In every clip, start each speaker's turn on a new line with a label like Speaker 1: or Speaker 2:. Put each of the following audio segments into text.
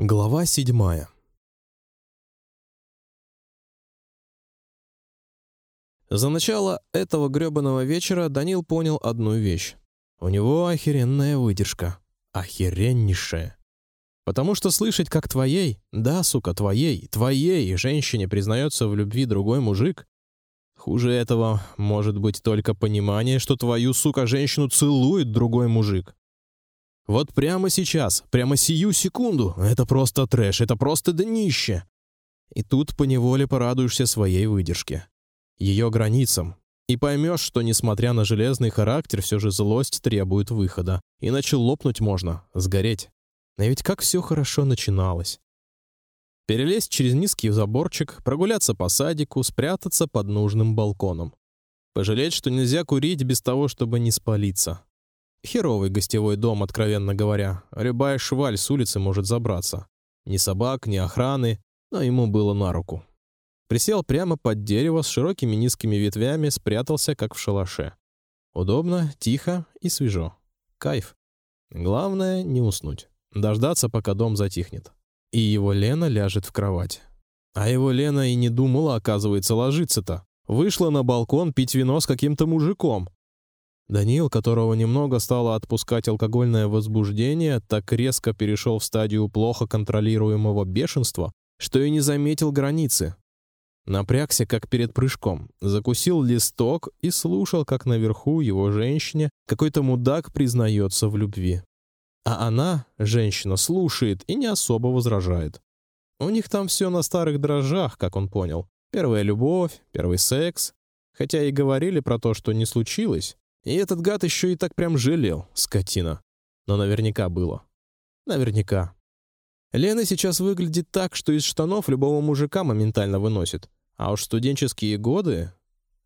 Speaker 1: Глава седьмая. За начало этого грёбаного вечера Данил понял одну вещь. У него охеренная выдержка, охереннейшая. Потому что слышать, как твоей, да, сука, твоей, твоей женщине признается в любви другой мужик, хуже этого может быть только понимание, что твою сука женщину целует другой мужик. Вот прямо сейчас, прямо сию секунду, это просто трэш, это просто днище. И тут по неволе порадуешься своей выдержке, ее границам, и поймешь, что несмотря на железный характер, все же злость требует выхода, иначе лопнуть можно, сгореть. Но ведь как все хорошо начиналось. Перелезть через низкий заборчик, прогуляться по садику, спрятаться под нужным балконом. Пожалеть, что нельзя курить без того, чтобы не спалиться. Херовый гостевой дом, откровенно говоря. Любая шваль с улицы может забраться. Ни собак, ни охраны, но ему было на руку. Присел прямо под дерево с широкими низкими ветвями, спрятался как в шалаше. Удобно, тихо и свежо. Кайф. Главное не уснуть, дождаться, пока дом затихнет, и его Лена ляжет в кровать. А его Лена и не думала, оказывается, ложиться-то. Вышла на балкон пить вино с каким-то мужиком. Даниил, которого немного стало отпускать алкогольное возбуждение, так резко перешел в стадию плохо контролируемого бешенства, что и не заметил границы. Напрягся, как перед прыжком, закусил листок и слушал, как наверху его женщине какой-то мудак признается в любви. А она, женщина, слушает и не особо возражает. У них там все на старых дрожжах, как он понял. Первая любовь, первый секс, хотя и говорили про то, что не случилось, и этот гад еще и так прям жалел, скотина. Но наверняка было. Наверняка. Лена сейчас выглядит так, что из штанов любого мужика моментально выносит. А уж студенческие годы,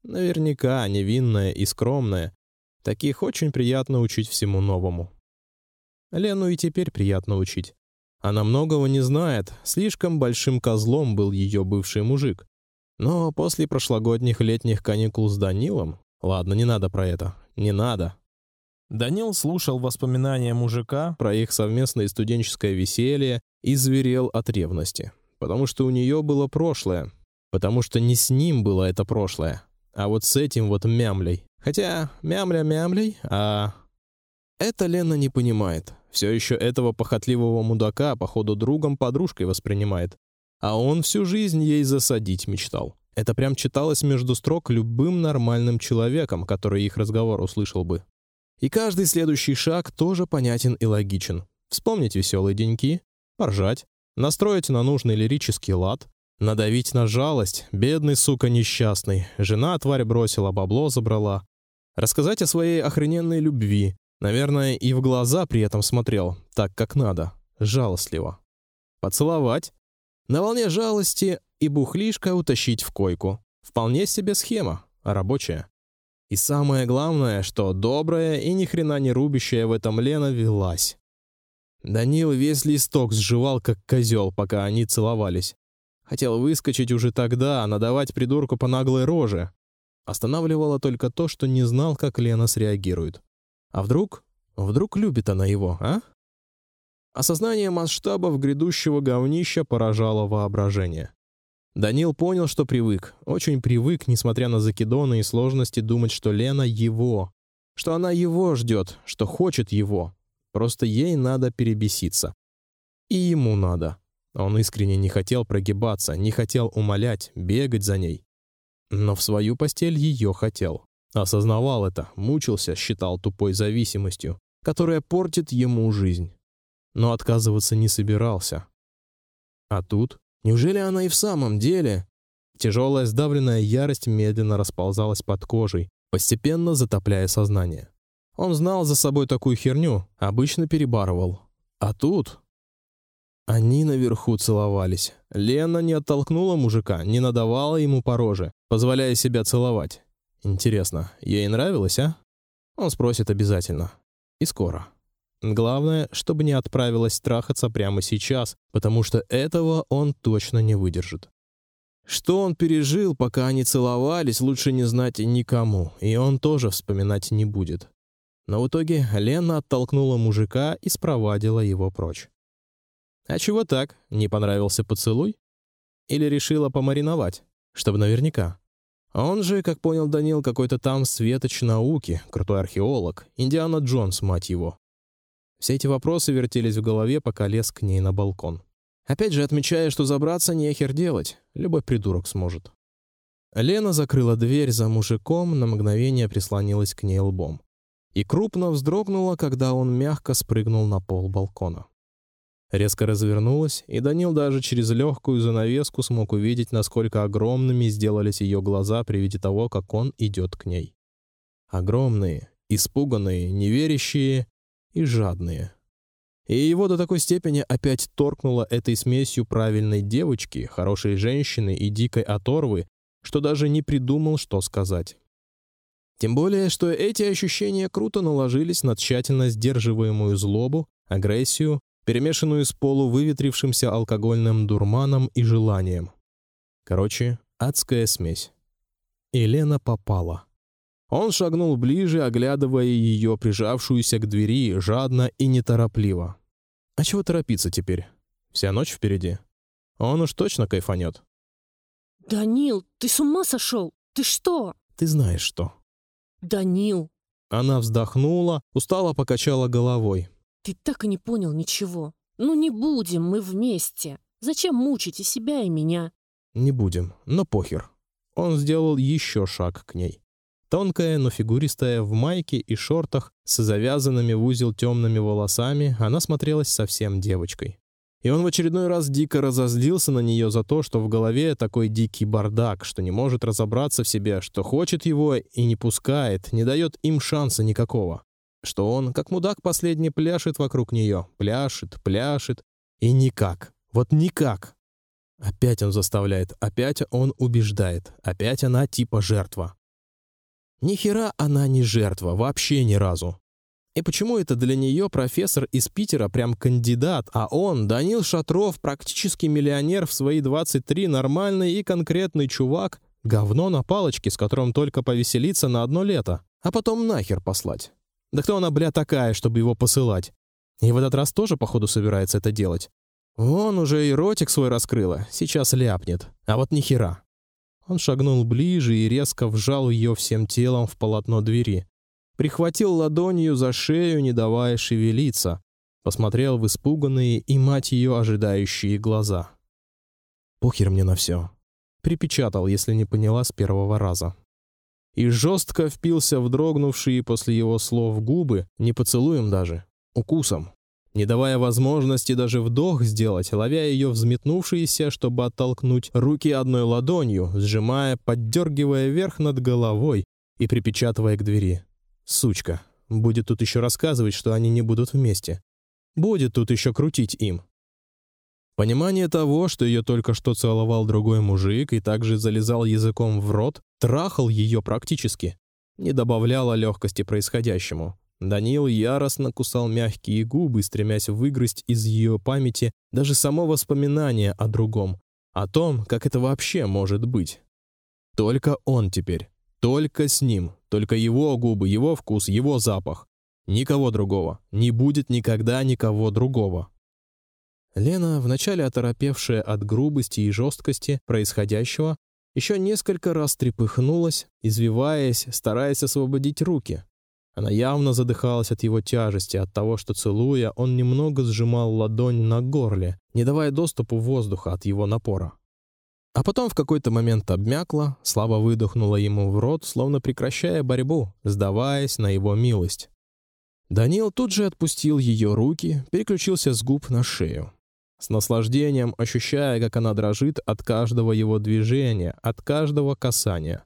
Speaker 1: наверняка невинная и скромная, таких очень приятно учить всему новому. Лену и теперь приятно учить. Она многого не знает, слишком большим козлом был ее бывший мужик. Но после прошлогодних летних каникул с Данилом, ладно, не надо про это, не надо. Данил слушал воспоминания мужика про их совместное студенческое веселье и зверел от ревности, потому что у нее было прошлое, потому что не с ним было это прошлое, а вот с этим вот мямлей. Хотя мямля мямлей, а это Лена не понимает. Все еще этого похотливого мудака походу другом подружкой воспринимает, а он всю жизнь ей засадить мечтал. Это прям читалось между строк любым нормальным человеком, который их разговор услышал бы. И каждый следующий шаг тоже понятен и логичен. Вспомнить веселые деньки, поржать, настроить на нужный лирический лад, надавить на жалость, бедный сука несчастный, жена тварь бросила, бабло забрала, рассказать о своей охрененной любви, наверное, и в глаза при этом смотрел, так как надо, жалостливо, поцеловать, на волне жалости и бухлишка утащить в койку. Вполне себе схема, рабочая. И самое главное, что добрая и ни хрена не рубящая в этом Лена велась. Данил весь листок сживал как козел, пока они целовались. Хотел выскочить уже тогда, надавать придурку по наглой роже. Останавливало только то, что не знал, как Лена среагирует. А вдруг, вдруг любит она его, а? Осознание масштабов грядущего говнища поражало воображение. Данил понял, что привык, очень привык, несмотря на закидоны и сложности, думать, что Лена его, что она его ждет, что хочет его. Просто ей надо перебеситься, и ему надо. Он искренне не хотел прогибаться, не хотел умолять, бегать за ней, но в свою постель ее хотел. Осознавал это, мучился, считал тупой зависимостью, которая портит ему жизнь, но отказываться не собирался. А тут Неужели она и в самом деле? Тяжелая сдавленная ярость медленно расползалась под кожей, постепенно затопляя сознание. Он знал за собой такую херню, обычно перебарывал. А тут они наверху целовались. Лена не оттолкнула мужика, не надавала ему по роже, позволяя себя целовать. Интересно, ей нравилось, а? Он спросит обязательно. И скоро. Главное, чтобы не отправилась трахаться прямо сейчас, потому что этого он точно не выдержит. Что он пережил, пока они целовались, лучше не знать никому, и он тоже вспоминать не будет. Но в итоге Лена оттолкнула мужика и спровадила его прочь. А чего так? Не понравился поцелуй? Или решила помариновать, чтобы наверняка? Он же, как понял Данил, какой-то там светоч науки, крутой археолог, Индиана Джонс, мать его. Все эти вопросы вертелись в голове, пока лез к ней на балкон. Опять же, отмечая, что забраться не хер делать, любой придурок сможет. Лена закрыла дверь за мужиком, на мгновение прислонилась к ней лбом и крупно вздрогнула, когда он мягко спрыгнул на пол балкона. Резко развернулась, и Данил даже через легкую занавеску смог увидеть, насколько огромными сделались ее глаза при виде того, как он идет к ней. Огромные, испуганные, неверящие и жадные. И его до такой степени опять торкнуло этой смесью правильной девочки, хорошей женщины и дикой оторвы, что даже не придумал, что сказать. Тем более, что эти ощущения круто наложились на тщательно сдерживаемую злобу, агрессию, перемешанную с полувыветрившимся алкогольным дурманом и желанием. Короче, адская смесь. Елена попала. Он шагнул ближе, оглядывая ее, прижавшуюся к двери, жадно и неторопливо. А чего торопиться теперь? Вся ночь впереди. Он уж точно кайфанет.
Speaker 2: Данил, ты с ума сошел? Ты что?
Speaker 1: Ты знаешь что?
Speaker 2: Данил.
Speaker 1: Она вздохнула, устало покачала головой.
Speaker 2: Ты так и не понял ничего. Ну не будем мы вместе. Зачем мучить и себя, и меня?
Speaker 1: Не будем, но похер. Он сделал еще шаг к ней. Тонкая, но фигуристая, в майке и шортах, с завязанными в узел темными волосами, она смотрелась совсем девочкой. И он в очередной раз дико разозлился на нее за то, что в голове такой дикий бардак, что не может разобраться в себе, что хочет его и не пускает, не дает им шанса никакого. Что он, как мудак последний, пляшет вокруг нее, пляшет, пляшет и никак, вот никак. Опять он заставляет, опять он убеждает, опять она типа жертва. Ни хера она не жертва, вообще ни разу. И почему это для нее профессор из Питера прям кандидат, а он, Данил Шатров, практически миллионер в свои 23, нормальный и конкретный чувак, говно на палочке, с которым только повеселиться на одно лето, а потом нахер послать. Да кто она, бля, такая, чтобы его посылать? И в этот раз тоже, походу, собирается это делать. Он уже и ротик свой раскрыла, сейчас ляпнет. А вот ни хера. Он шагнул ближе и резко вжал ее всем телом в полотно двери. Прихватил ладонью за шею, не давая шевелиться. Посмотрел в испуганные и мать ее ожидающие глаза. Похер мне на все. Припечатал, если не поняла с первого раза. И жестко впился в дрогнувшие после его слов губы, не поцелуем даже, укусом не давая возможности даже вдох сделать, ловя ее взметнувшиеся, чтобы оттолкнуть руки одной ладонью, сжимая, поддергивая вверх над головой и припечатывая к двери. Сучка, будет тут еще рассказывать, что они не будут вместе. Будет тут еще крутить им. Понимание того, что ее только что целовал другой мужик и также залезал языком в рот, трахал ее практически, не добавляло легкости происходящему. Даниил яростно кусал мягкие губы, стремясь выгрызть из ее памяти даже само воспоминание о другом, о том, как это вообще может быть. Только он теперь, только с ним, только его губы, его вкус, его запах. Никого другого, не будет никогда никого другого. Лена, вначале оторопевшая от грубости и жесткости происходящего, еще несколько раз трепыхнулась, извиваясь, стараясь освободить руки, она явно задыхалась от его тяжести, от того, что целуя, он немного сжимал ладонь на горле, не давая доступу воздуха от его напора. А потом в какой-то момент обмякла, слабо выдохнула ему в рот, словно прекращая борьбу, сдаваясь на его милость. Даниил тут же отпустил ее руки, переключился с губ на шею, с наслаждением ощущая, как она дрожит от каждого его движения, от каждого касания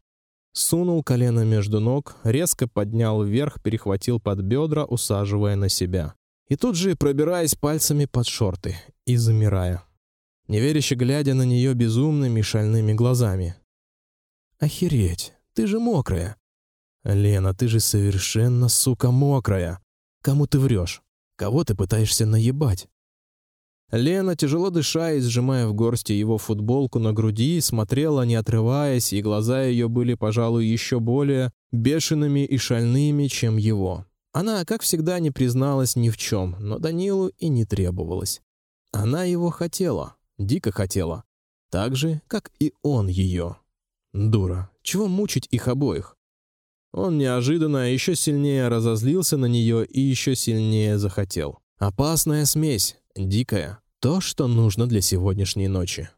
Speaker 1: сунул колено между ног, резко поднял вверх, перехватил под бедра, усаживая на себя, и тут же пробираясь пальцами под шорты и замирая, неверяще глядя на нее безумными шальными глазами. Охереть, ты же мокрая, Лена, ты же совершенно сука мокрая. Кому ты врешь? Кого ты пытаешься наебать? Лена, тяжело дыша и сжимая в горсти его футболку на груди, смотрела, не отрываясь, и глаза ее были, пожалуй, еще более бешеными и шальными, чем его. Она, как всегда, не призналась ни в чем, но Данилу и не требовалось. Она его хотела, дико хотела, так же, как и он ее. Дура, чего мучить их обоих? Он неожиданно еще сильнее разозлился на нее и еще сильнее захотел. Опасная смесь, дикая, то, что нужно для сегодняшней ночи.